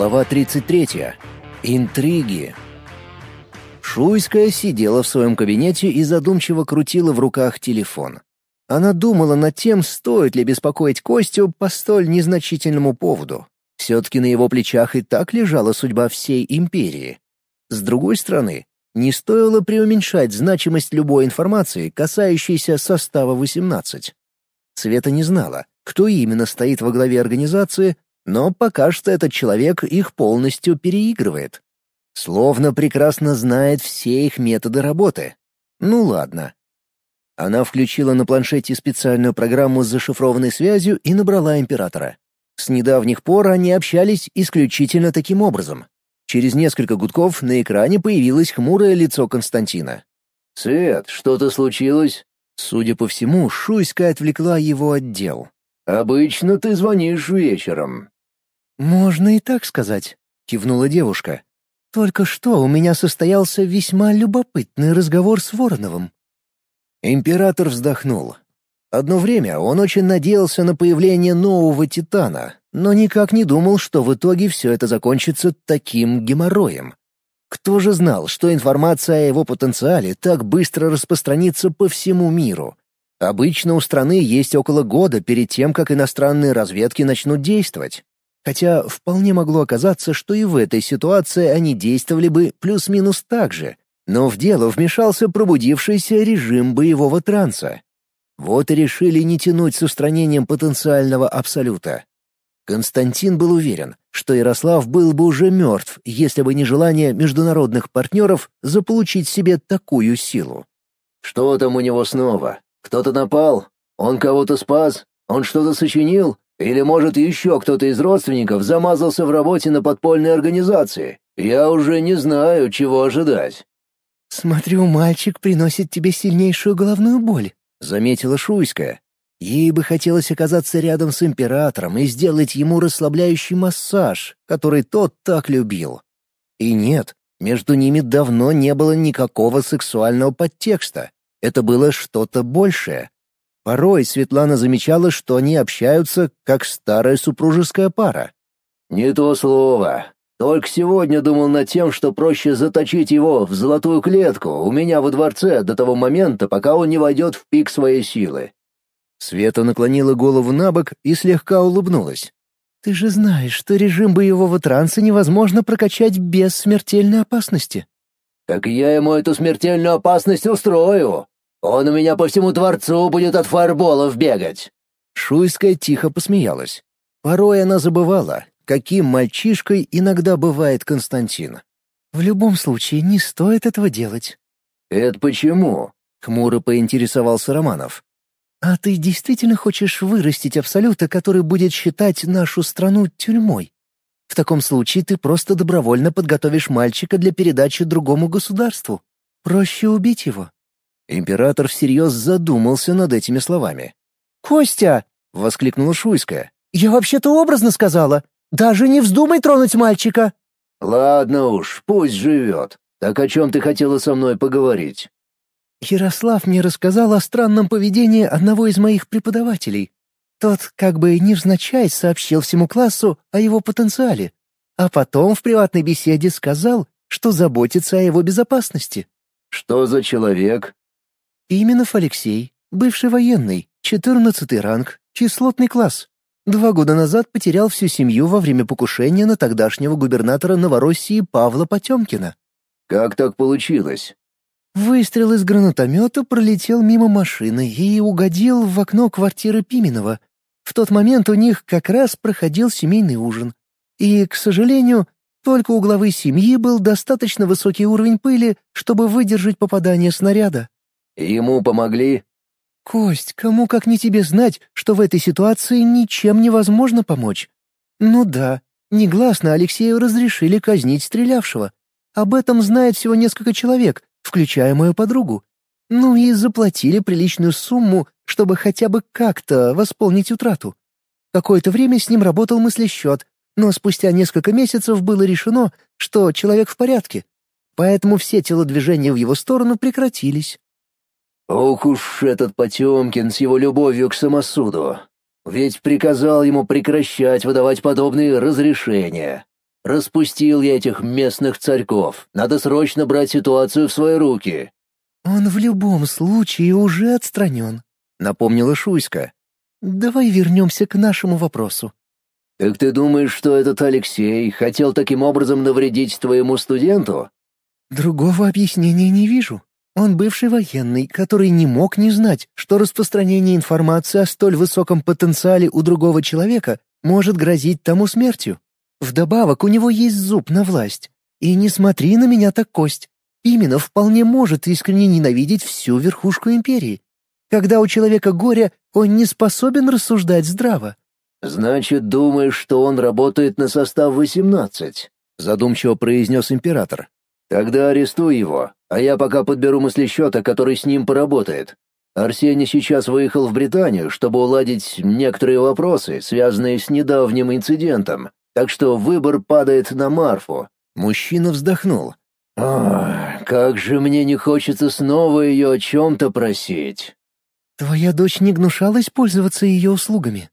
Глава 33. Интриги. Шуйская сидела в своем кабинете и задумчиво крутила в руках телефон. Она думала над тем, стоит ли беспокоить Костю по столь незначительному поводу. Все-таки на его плечах и так лежала судьба всей империи. С другой стороны, не стоило преуменьшать значимость любой информации, касающейся состава 18. Света не знала, кто именно стоит во главе организации, но пока что этот человек их полностью переигрывает. Словно прекрасно знает все их методы работы. Ну ладно. Она включила на планшете специальную программу с зашифрованной связью и набрала императора. С недавних пор они общались исключительно таким образом. Через несколько гудков на экране появилось хмурое лицо Константина. «Свет, что-то случилось?» Судя по всему, Шуйская отвлекла его от дел. «Обычно ты звонишь вечером». «Можно и так сказать», — кивнула девушка. «Только что у меня состоялся весьма любопытный разговор с Вороновым». Император вздохнул. Одно время он очень надеялся на появление нового Титана, но никак не думал, что в итоге все это закончится таким геморроем. Кто же знал, что информация о его потенциале так быстро распространится по всему миру? Обычно у страны есть около года перед тем, как иностранные разведки начнут действовать. Хотя вполне могло оказаться, что и в этой ситуации они действовали бы плюс-минус так же. Но в дело вмешался пробудившийся режим боевого транса. Вот и решили не тянуть с устранением потенциального абсолюта. Константин был уверен, что Ярослав был бы уже мертв, если бы не желание международных партнеров заполучить себе такую силу. «Что там у него снова?» Кто-то напал? Он кого-то спас? Он что-то сочинил? Или, может, еще кто-то из родственников замазался в работе на подпольной организации? Я уже не знаю, чего ожидать». «Смотрю, мальчик приносит тебе сильнейшую головную боль», — заметила Шуйская. Ей бы хотелось оказаться рядом с императором и сделать ему расслабляющий массаж, который тот так любил. И нет, между ними давно не было никакого сексуального подтекста. Это было что-то большее. Порой Светлана замечала, что они общаются, как старая супружеская пара. «Не то слово. Только сегодня думал над тем, что проще заточить его в золотую клетку у меня во дворце до того момента, пока он не войдет в пик своей силы». Света наклонила голову на бок и слегка улыбнулась. «Ты же знаешь, что режим боевого транса невозможно прокачать без смертельной опасности». «Так я ему эту смертельную опасность устрою. Он у меня по всему дворцу будет от фаерболов бегать!» Шуйская тихо посмеялась. Порой она забывала, каким мальчишкой иногда бывает Константин. «В любом случае, не стоит этого делать». «Это почему?» — хмуро поинтересовался Романов. «А ты действительно хочешь вырастить Абсолюта, который будет считать нашу страну тюрьмой? В таком случае ты просто добровольно подготовишь мальчика для передачи другому государству. Проще убить его». Император всерьез задумался над этими словами. «Костя!» — воскликнула Шуйская. «Я вообще-то образно сказала. Даже не вздумай тронуть мальчика!» «Ладно уж, пусть живет. Так о чем ты хотела со мной поговорить?» Ярослав мне рассказал о странном поведении одного из моих преподавателей. Тот как бы невзначай сообщил всему классу о его потенциале, а потом в приватной беседе сказал, что заботится о его безопасности. «Что за человек?» Именов Алексей, бывший военный, четырнадцатый ранг, кислотный класс. Два года назад потерял всю семью во время покушения на тогдашнего губернатора Новороссии Павла Потемкина. Как так получилось? Выстрел из гранатомета пролетел мимо машины и угодил в окно квартиры Пименова. В тот момент у них как раз проходил семейный ужин. И, к сожалению, только у главы семьи был достаточно высокий уровень пыли, чтобы выдержать попадание снаряда. Ему помогли? Кость, кому как не тебе знать, что в этой ситуации ничем невозможно помочь. Ну да, негласно Алексею разрешили казнить стрелявшего. Об этом знает всего несколько человек, включая мою подругу. Ну и заплатили приличную сумму, чтобы хотя бы как-то восполнить утрату. Какое-то время с ним работал мыслесчет, но спустя несколько месяцев было решено, что человек в порядке. Поэтому все телодвижения в его сторону прекратились. Ох уж этот Потемкин с его любовью к самосуду. Ведь приказал ему прекращать выдавать подобные разрешения. Распустил я этих местных царьков. Надо срочно брать ситуацию в свои руки». «Он в любом случае уже отстранен», — напомнила Шуйска. «Давай вернемся к нашему вопросу». «Так ты думаешь, что этот Алексей хотел таким образом навредить твоему студенту?» «Другого объяснения не вижу. Он бывший военный, который не мог не знать, что распространение информации о столь высоком потенциале у другого человека может грозить тому смертью. Вдобавок у него есть зуб на власть. И не смотри на меня так, Кость. Именно вполне может искренне ненавидеть всю верхушку империи. Когда у человека горе, он не способен рассуждать здраво. «Значит, думаешь, что он работает на состав 18?» — задумчиво произнес император. «Тогда арестуй его, а я пока подберу мыслещета, который с ним поработает. Арсений сейчас выехал в Британию, чтобы уладить некоторые вопросы, связанные с недавним инцидентом, так что выбор падает на Марфу». Мужчина вздохнул. «Ах, как же мне не хочется снова ее о чем-то просить». «Твоя дочь не гнушалась пользоваться ее услугами?»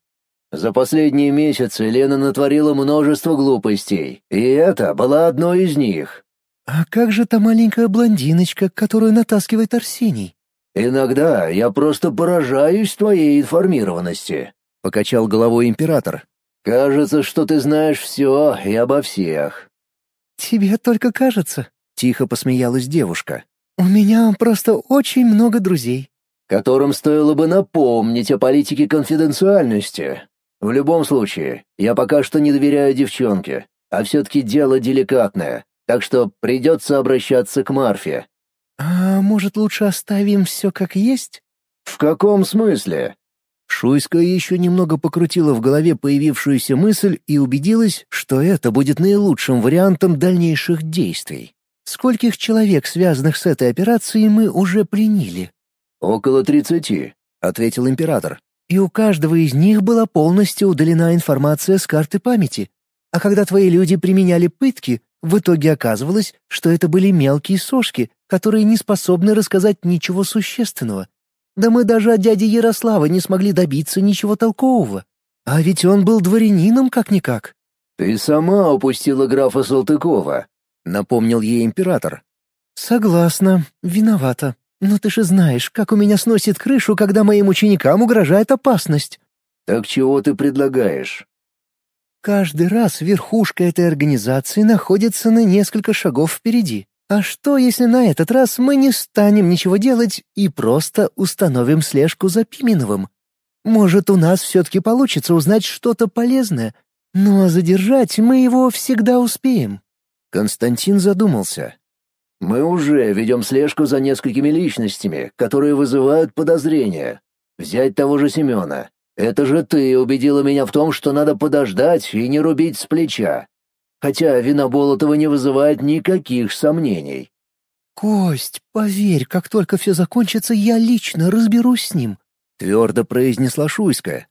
За последние месяцы Лена натворила множество глупостей, и это была одной из них. «А как же та маленькая блондиночка, которую натаскивает Арсений?» «Иногда я просто поражаюсь твоей информированности», — покачал головой император. «Кажется, что ты знаешь все и обо всех». «Тебе только кажется», — тихо посмеялась девушка. «У меня просто очень много друзей». «Которым стоило бы напомнить о политике конфиденциальности. В любом случае, я пока что не доверяю девчонке, а все-таки дело деликатное, так что придется обращаться к Марфе». «А может, лучше оставим все как есть?» «В каком смысле?» Шуйска еще немного покрутила в голове появившуюся мысль и убедилась, что это будет наилучшим вариантом дальнейших действий. «Скольких человек, связанных с этой операцией, мы уже пленили?» «Около тридцати», — ответил император и у каждого из них была полностью удалена информация с карты памяти. А когда твои люди применяли пытки, в итоге оказывалось, что это были мелкие сошки, которые не способны рассказать ничего существенного. Да мы даже от дяди Ярослава не смогли добиться ничего толкового. А ведь он был дворянином как-никак. «Ты сама упустила графа Салтыкова», — напомнил ей император. «Согласна, виновата», «Но ты же знаешь, как у меня сносит крышу, когда моим ученикам угрожает опасность». «Так чего ты предлагаешь?» «Каждый раз верхушка этой организации находится на несколько шагов впереди. А что, если на этот раз мы не станем ничего делать и просто установим слежку за Пименовым? Может, у нас все-таки получится узнать что-то полезное, но задержать мы его всегда успеем». Константин задумался. Мы уже ведем слежку за несколькими личностями, которые вызывают подозрения. Взять того же Семена. Это же ты убедила меня в том, что надо подождать и не рубить с плеча. Хотя вина Болотова не вызывает никаких сомнений. «Кость, поверь, как только все закончится, я лично разберусь с ним», — твердо произнесла Шуйская.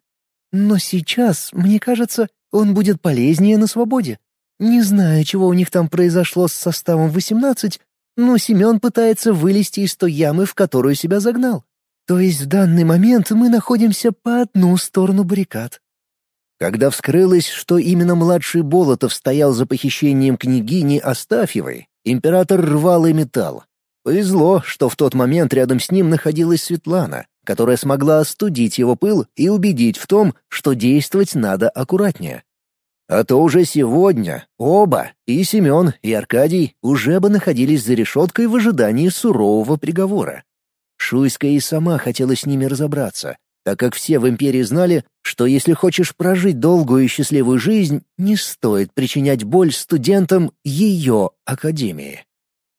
«Но сейчас, мне кажется, он будет полезнее на свободе. Не знаю, чего у них там произошло с составом 18, но Семен пытается вылезти из той ямы, в которую себя загнал. То есть в данный момент мы находимся по одну сторону баррикад. Когда вскрылось, что именно младший Болотов стоял за похищением княгини Астафьевой, император рвал и металл. Повезло, что в тот момент рядом с ним находилась Светлана, которая смогла остудить его пыл и убедить в том, что действовать надо аккуратнее. А то уже сегодня оба, и Семен, и Аркадий, уже бы находились за решеткой в ожидании сурового приговора. Шуйская и сама хотела с ними разобраться, так как все в империи знали, что если хочешь прожить долгую и счастливую жизнь, не стоит причинять боль студентам ее академии.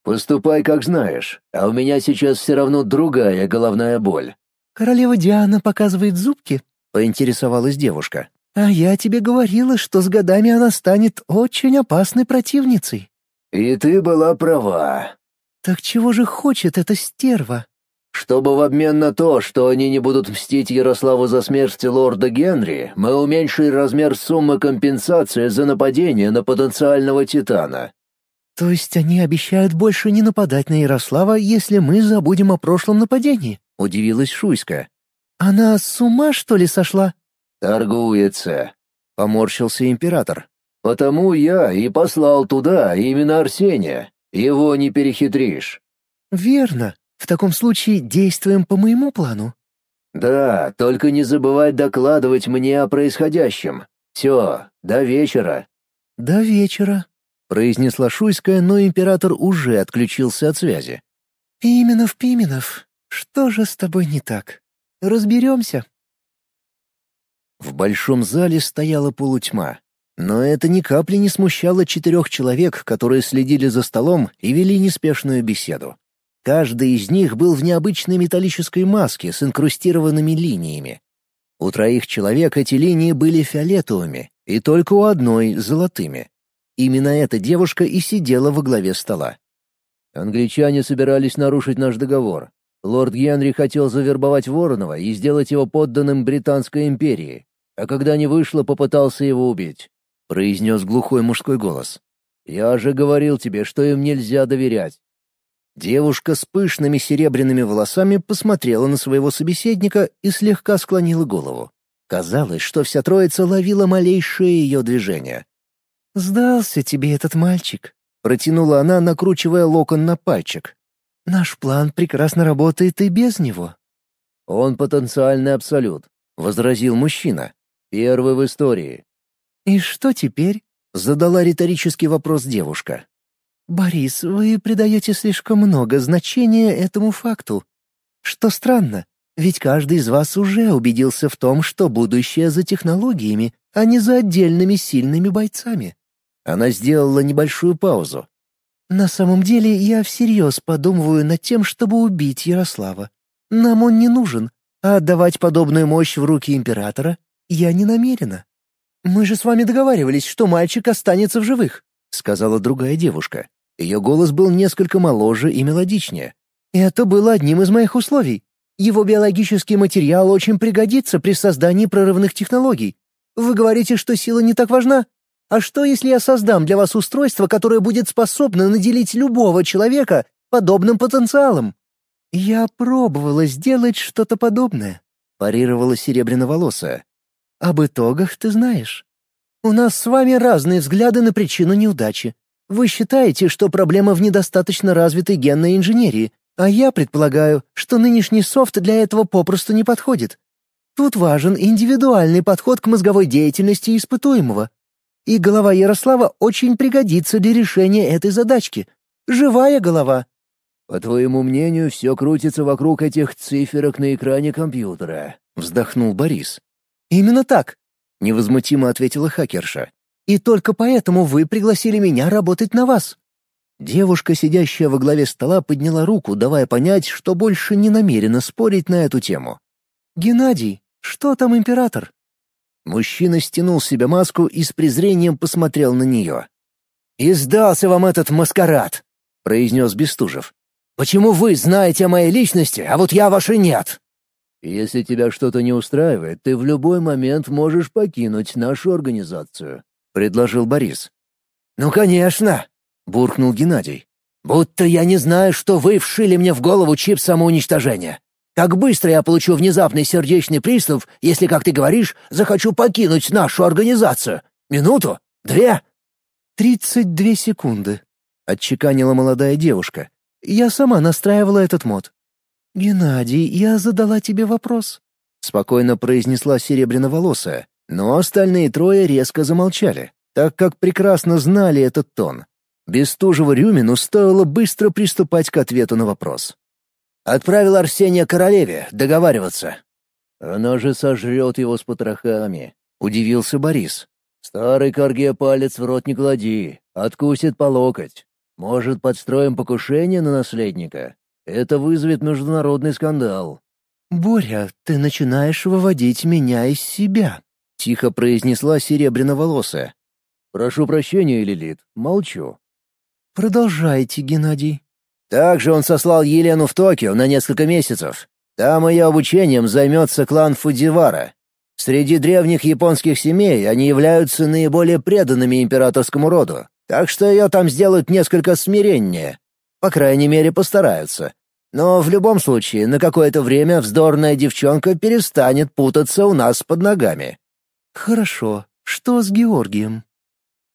«Поступай, как знаешь, а у меня сейчас все равно другая головная боль». «Королева Диана показывает зубки?» — поинтересовалась девушка. А я тебе говорила, что с годами она станет очень опасной противницей. И ты была права. Так чего же хочет эта стерва? Чтобы в обмен на то, что они не будут мстить Ярославу за смерть лорда Генри, мы уменьшили размер суммы компенсации за нападение на потенциального Титана. То есть они обещают больше не нападать на Ярослава, если мы забудем о прошлом нападении? Удивилась Шуйска. Она с ума, что ли, сошла? «Торгуется», — поморщился император. Потому я и послал туда именно Арсения. Его не перехитришь». «Верно. В таком случае действуем по моему плану». «Да, только не забывай докладывать мне о происходящем. Все, до вечера». «До вечера», — произнесла Шуйская, но император уже отключился от связи. «Пименов, Пименов, что же с тобой не так? Разберемся». В большом зале стояла полутьма. Но это ни капли не смущало четырех человек, которые следили за столом и вели неспешную беседу. Каждый из них был в необычной металлической маске с инкрустированными линиями. У троих человек эти линии были фиолетовыми, и только у одной — золотыми. Именно эта девушка и сидела во главе стола. «Англичане собирались нарушить наш договор. Лорд Генри хотел завербовать Воронова и сделать его подданным Британской империи, а когда не вышло, попытался его убить. — произнес глухой мужской голос. «Я же говорил тебе, что им нельзя доверять». Девушка с пышными серебряными волосами посмотрела на своего собеседника и слегка склонила голову. Казалось, что вся троица ловила малейшее ее движение. «Сдался тебе этот мальчик», — протянула она, накручивая локон на пальчик. «Наш план прекрасно работает и без него». «Он потенциальный абсолют», — возразил мужчина. «Первый в истории. «И что теперь?» — задала риторический вопрос девушка. «Борис, вы придаете слишком много значения этому факту. Что странно, ведь каждый из вас уже убедился в том, что будущее за технологиями, а не за отдельными сильными бойцами». Она сделала небольшую паузу. «На самом деле я всерьез подумываю над тем, чтобы убить Ярослава. Нам он не нужен, а отдавать подобную мощь в руки императора я не намерена». «Мы же с вами договаривались, что мальчик останется в живых», — сказала другая девушка. Ее голос был несколько моложе и мелодичнее. «Это было одним из моих условий. Его биологический материал очень пригодится при создании прорывных технологий. Вы говорите, что сила не так важна? А что, если я создам для вас устройство, которое будет способно наделить любого человека подобным потенциалом?» «Я пробовала сделать что-то подобное», — парировала серебряноволосая. Об итогах ты знаешь. У нас с вами разные взгляды на причину неудачи. Вы считаете, что проблема в недостаточно развитой генной инженерии, а я предполагаю, что нынешний софт для этого попросту не подходит. Тут важен индивидуальный подход к мозговой деятельности испытуемого. И голова Ярослава очень пригодится для решения этой задачки. Живая голова. По твоему мнению, все крутится вокруг этих циферок на экране компьютера, вздохнул Борис. «Именно так», — невозмутимо ответила хакерша. «И только поэтому вы пригласили меня работать на вас». Девушка, сидящая во главе стола, подняла руку, давая понять, что больше не намерена спорить на эту тему. «Геннадий, что там император?» Мужчина стянул с себя маску и с презрением посмотрел на нее. «И сдался вам этот маскарад!» — произнес Бестужев. «Почему вы знаете о моей личности, а вот я вашей нет?» Если тебя что-то не устраивает, ты в любой момент можешь покинуть нашу организацию», — предложил Борис. «Ну, конечно», — буркнул Геннадий. «Будто я не знаю, что вы вшили мне в голову чип самоуничтожения. Как быстро я получу внезапный сердечный приступ, если, как ты говоришь, захочу покинуть нашу организацию? Минуту? Две?» «Тридцать две секунды», — отчеканила молодая девушка. «Я сама настраивала этот мод. «Геннадий, я задала тебе вопрос», — спокойно произнесла серебряноволосая, но остальные трое резко замолчали, так как прекрасно знали этот тон. Бестужева-Рюмину стоило быстро приступать к ответу на вопрос. «Отправил Арсения королеве договариваться». «Она же сожрет его с потрохами», — удивился Борис. «Старый корге палец в рот не клади, откусит по локоть. Может, подстроим покушение на наследника? Это вызовет международный скандал. «Боря, ты начинаешь выводить меня из себя», — тихо произнесла серебряноволосая. «Прошу прощения, Лилит, молчу». «Продолжайте, Геннадий». Также он сослал Елену в Токио на несколько месяцев. Там ее обучением займется клан Фудзивара. Среди древних японских семей они являются наиболее преданными императорскому роду, так что ее там сделают несколько смиреннее. По крайней мере, постараются. Но в любом случае, на какое-то время вздорная девчонка перестанет путаться у нас под ногами. Хорошо. Что с Георгием?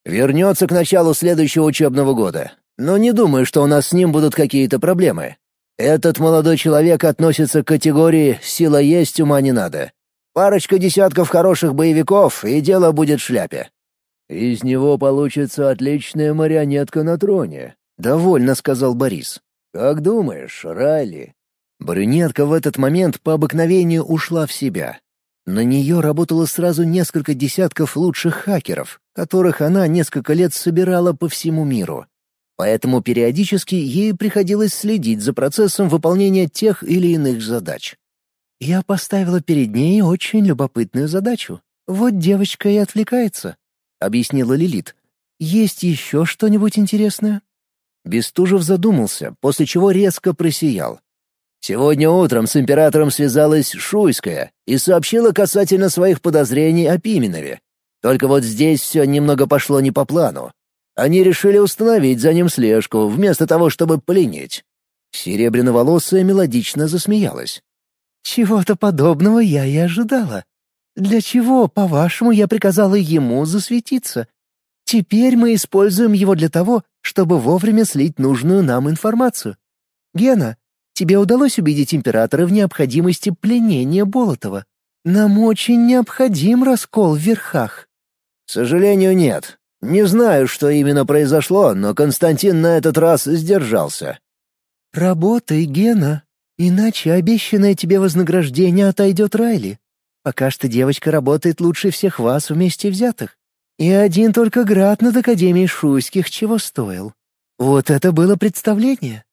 Вернется к началу следующего учебного года. Но не думаю, что у нас с ним будут какие-то проблемы. Этот молодой человек относится к категории «сила есть, ума не надо». Парочка десятков хороших боевиков, и дело будет в шляпе. «Из него получится отличная марионетка на троне», — довольно сказал Борис. «Как думаешь, Райли?» Брюнетка в этот момент по обыкновению ушла в себя. На нее работало сразу несколько десятков лучших хакеров, которых она несколько лет собирала по всему миру. Поэтому периодически ей приходилось следить за процессом выполнения тех или иных задач. Я поставила перед ней очень любопытную задачу. Вот девочка и отвлекается, — объяснила Лилит. Есть еще что-нибудь интересное? Бестужев задумался, после чего резко просиял. Сегодня утром с императором связалась Шуйская и сообщила касательно своих подозрений о Пименове. Только вот здесь все немного пошло не по плану. Они решили установить за ним слежку, вместо того, чтобы пленить. Серебряноволосая мелодично засмеялась. «Чего-то подобного я и ожидала. Для чего, по-вашему, я приказала ему засветиться? Теперь мы используем его для того, чтобы вовремя слить нужную нам информацию. Гена, тебе удалось убедить императора в необходимости пленения Болотова. Нам очень необходим раскол в верхах». «К сожалению, нет. Не знаю, что именно произошло, но Константин на этот раз сдержался». «Работай, Гена, иначе обещанное тебе вознаграждение отойдет Райли. Пока что девочка работает лучше всех вас вместе взятых. И один только град над Академией Шуйских чего стоил. Вот это было представление».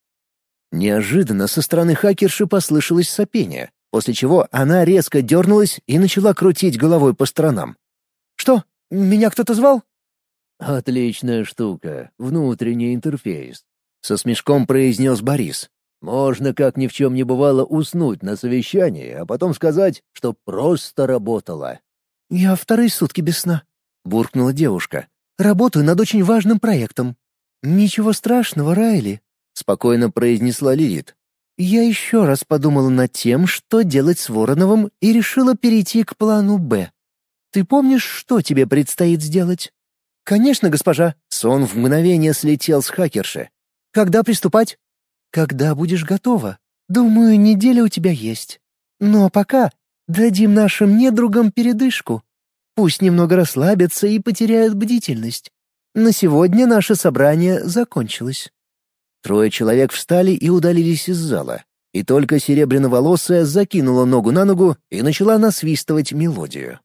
Неожиданно со стороны хакерши послышалось сопение, после чего она резко дернулась и начала крутить головой по сторонам. «Что, меня кто-то звал?» «Отличная штука, внутренний интерфейс», — со смешком произнес Борис. «Можно, как ни в чем не бывало, уснуть на совещании, а потом сказать, что просто работала». «Я вторые сутки без сна», — буркнула девушка. «Работаю над очень важным проектом». «Ничего страшного, Райли», — спокойно произнесла Лилит. «Я еще раз подумала над тем, что делать с Вороновым, и решила перейти к плану «Б». Ты помнишь, что тебе предстоит сделать?» «Конечно, госпожа!» Сон в мгновение слетел с хакерши. «Когда приступать?» «Когда будешь готова. Думаю, неделя у тебя есть. А пока дадим нашим недругам передышку. Пусть немного расслабятся и потеряют бдительность. На сегодня наше собрание закончилось». Трое человек встали и удалились из зала. И только серебряноволосая закинула ногу на ногу и начала насвистывать мелодию.